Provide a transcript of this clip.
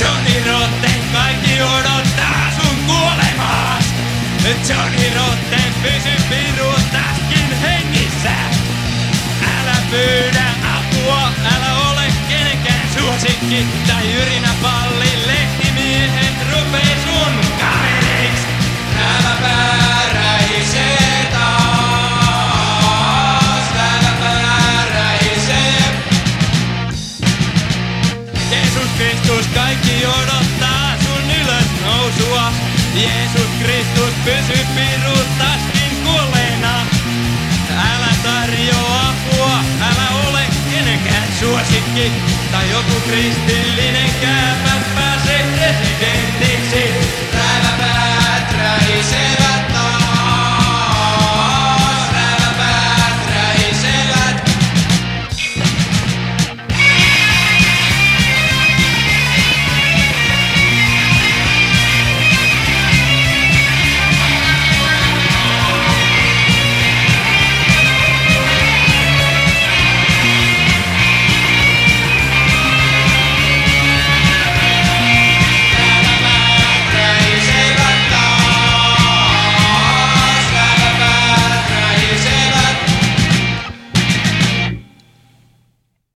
Johnny Rotten, kaikki odottaa sun kuolemaas. Johnny Rotten, pysy piruus täskin hengissä. Älä pyydä apua, älä ole kenenkään suosikki tai yrinä pallo. Jeesus Kristus pysy piruutaskin kuolleena. Älä tarjoa apua, älä ole kenenkään suosikki. Tai joku kristillinen kääpä